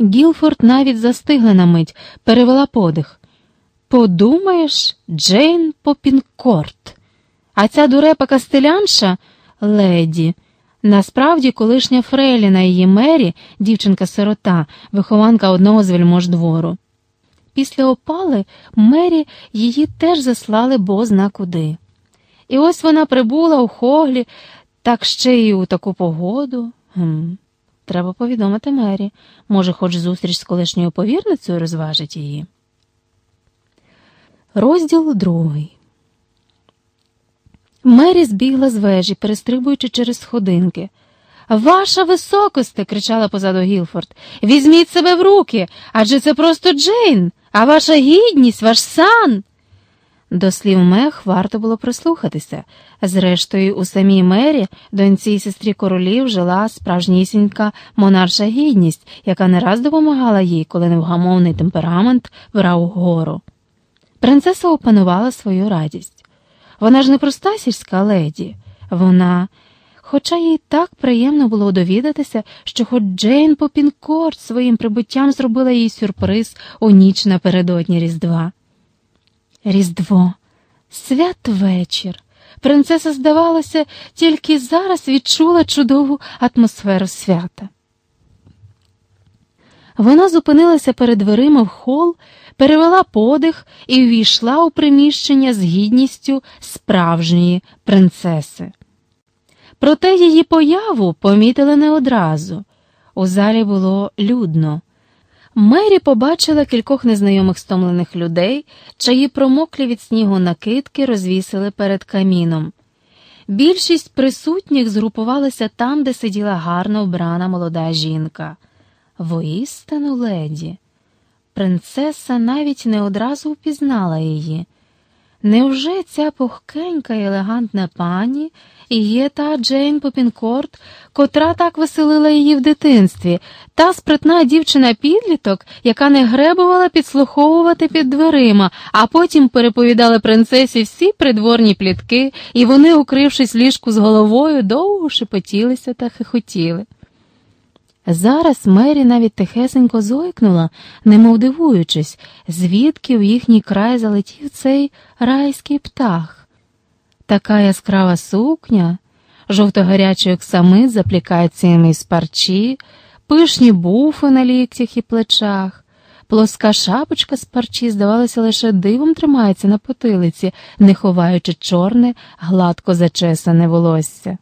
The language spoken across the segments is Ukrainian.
Гілфорд навіть застигла на мить, перевела подих. Подумаєш, Джейн Попінкорт. А ця дурепа кастелянша леді. Насправді, колишня Фрейліна її Мері, дівчинка-сирота, вихованка одного з вельмож двору. Після опали Мері її теж заслали бозна куди. І ось вона прибула у хоглі, так ще й у таку погоду. Гм. Треба повідомити Мері. Може, хоч зустріч з колишньою повірницею розважить її. Розділ другий. Мері збігла з вежі, перестрибуючи через сходинки. Ваша високосте, кричала позаду Гілфорд, візьміть себе в руки, адже це просто Джейн, а ваша гідність, ваш сан. До слів мех варто було прислухатися. Зрештою, у самій мері, доньці й сестрі королів, жила справжнісінька монарша гідність, яка не раз допомагала їй, коли невгамовний темперамент брав гору. Принцеса опанувала свою радість. Вона ж не проста сільська леді, вона. Хоча їй так приємно було довідатися, що хоч Джейн Попінкорт своїм прибуттям зробила їй сюрприз у ніч напередодні Різдва. Різдво, святвечір. Принцеса, здавалося, тільки зараз відчула чудову атмосферу свята. Вона зупинилася перед дверима в хол, перевела подих і увійшла у приміщення з гідністю справжньої принцеси. Проте її появу помітили не одразу. У залі було людно. Мері побачила кількох незнайомих стомлених людей, чиї промоклі від снігу накидки розвісили перед каміном. Більшість присутніх згрупувалися там, де сиділа гарно вбрана молода жінка. Воістину леді. Принцеса навіть не одразу впізнала її. Невже ця пухкенька і елегантна пані і є та Джейн Попінкорт, котра так веселила її в дитинстві, та спритна дівчина-підліток, яка не гребувала підслуховувати під дверима, а потім переповідали принцесі всі придворні плітки, і вони, укрившись ліжку з головою, довго шепотілися та хихотіли. Зараз Мері навіть тихесенько зойкнула, немов дивуючись, звідки в їхній край залетів цей райський птах. Така яскрава сукня, жовто-гарячий оксамит з аплікаціями з парчі, пишні буфи на ліктях і плечах, плоска шапочка з парчі, здавалося, лише дивом тримається на потилиці, не ховаючи чорне, гладко зачесане волосся.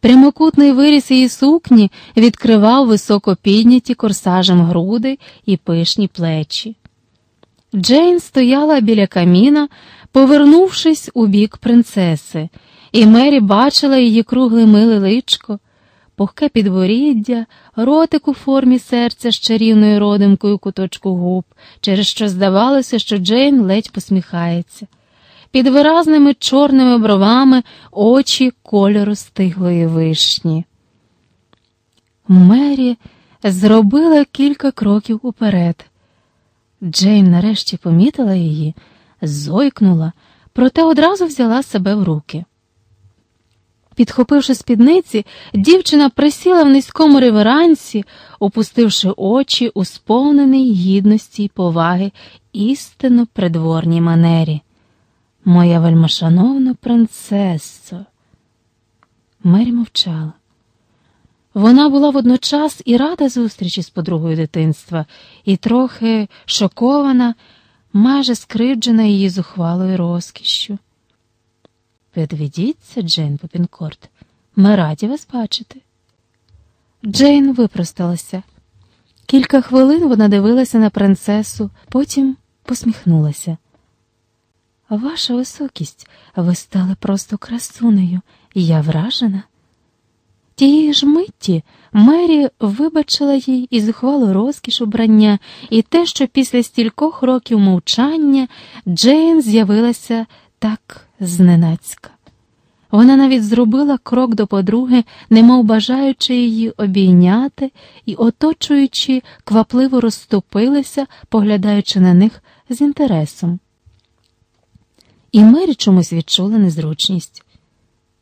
Прямокутний виріс її сукні відкривав високо підняті корсажем груди і пишні плечі. Джейн стояла біля каміна, повернувшись у бік принцеси, і Мері бачила її кругле миле личко, пухке підборіддя, ротик у формі серця з чарівною родимкою куточку губ, через що здавалося, що Джейн ледь посміхається під виразними чорними бровами очі кольору стиглої вишні. Мері зробила кілька кроків уперед. Джейн нарешті помітила її, зойкнула, проте одразу взяла себе в руки. Підхопивши спідниці, дівчина присіла в низькому реверансі, опустивши очі у сповненій гідності й поваги істинно придворній манері. Моя вельмошановна принцесо. Мері мовчала. Вона була водночас і рада зустрічі з подругою дитинства, і трохи шокована, майже скривджена її зухвалою розкішшю. Підведіться, Джейн Попінкорт, ми раді вас бачити. Джейн випросталася. Кілька хвилин вона дивилася на принцесу, потім посміхнулася. Ваша високість, ви стали просто красунею, я вражена. Тієї ж митті Мері вибачила їй і зухвалу розкіш убрання, і те, що після стількох років мовчання Джейн з'явилася так зненацька. Вона навіть зробила крок до подруги, немов бажаючи її обійняти і, оточуючи, квапливо розступилися, поглядаючи на них з інтересом і Мері чомусь відчула незручність.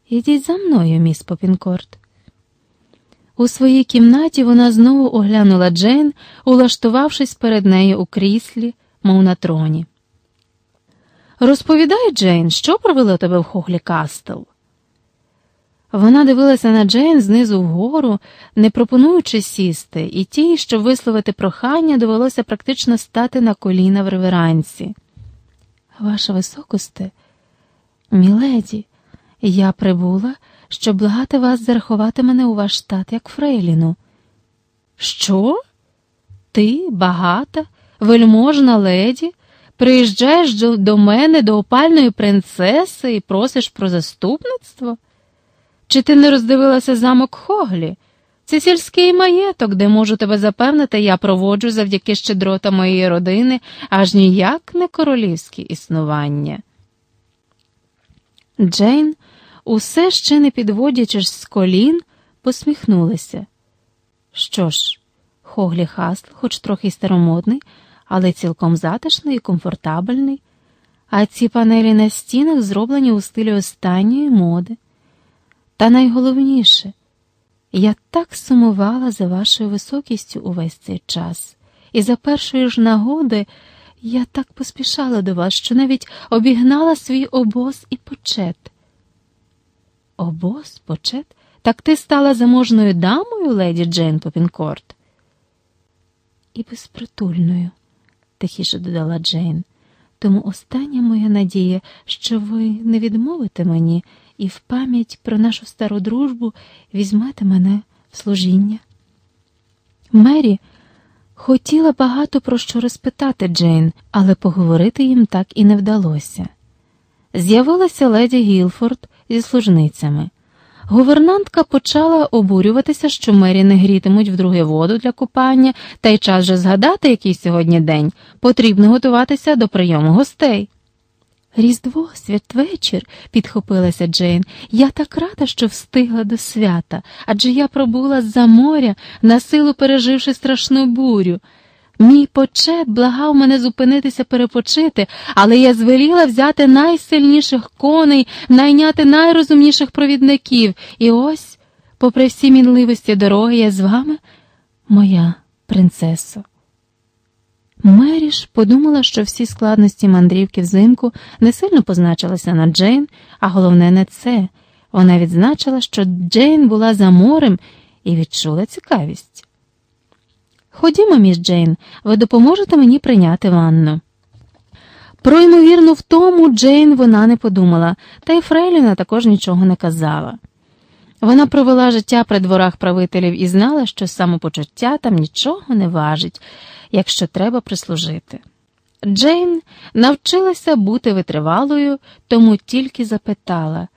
Ідіть за мною, міс Попінкорт. У своїй кімнаті вона знову оглянула Джейн, улаштувавшись перед нею у кріслі, мов на троні. Розповідай, Джейн, що привело тебе в Хоглі Кастел? Вона дивилася на Джейн знизу вгору, не пропонуючи сісти, і тій, щоб висловити прохання, довелося практично стати на коліна в реверансі. Ваша високосте, міледі, я прибула, щоб благати вас зарахувати мене у ваш штат як Фрейліну. Що? Ти багата, вельможна леді, приїжджаєш до мене до опальної принцеси і просиш про заступництво? Чи ти не роздивилася замок Хоглі? Це сільський маєток, де можу тебе запевнити, я проводжу завдяки щедрота моєї родини аж ніяк не королівське існування. Джейн, усе ще не підводячи з колін, посміхнулася. Що ж, Хоглі Хастл, хоч трохи старомодний, але цілком затишний і комфортабельний, а ці панелі на стінах зроблені у стилі останньої моди. Та найголовніше, я так сумувала за вашою високістю увесь цей час, і за першої ж нагоди я так поспішала до вас, що навіть обігнала свій обоз і почет. Обоз, почет? Так ти стала заможною дамою, леді Джейн Попінкорт? І безпритульною, тихіше додала Джейн. Тому остання моя надія, що ви не відмовите мені і в пам'ять про нашу стару дружбу візьмете мене в служіння. Мері хотіла багато про що розпитати Джейн, але поговорити їм так і не вдалося. З'явилася леді Гілфорд зі служницями. Гувернантка почала обурюватися, що мері не грітимуть вдруге воду для купання, та й час же згадати, який сьогодні день, потрібно готуватися до прийому гостей. Різдво, святвечір, підхопилася Джейн. Я так рада, що встигла до свята, адже я пробула з-за моря, на силу переживши страшну бурю. Мій почет благав мене зупинитися перепочити, але я звеліла взяти найсильніших коней, найняти найрозумніших провідників. І ось, попри всі мінливості дороги, я з вами, моя принцесо. Мері подумала, що всі складності мандрівки взимку не сильно позначилися на Джейн, а головне не це. Вона відзначила, що Джейн була за морем і відчула цікавість. Ходімо, міс Джейн, ви допоможете мені прийняти ванну. Про ймовірну втому Джейн вона не подумала, та й Фрейліна також нічого не казала. Вона провела життя при дворах правителів і знала, що самопочуття там нічого не важить, якщо треба прислужити. Джейн навчилася бути витривалою, тому тільки запитала,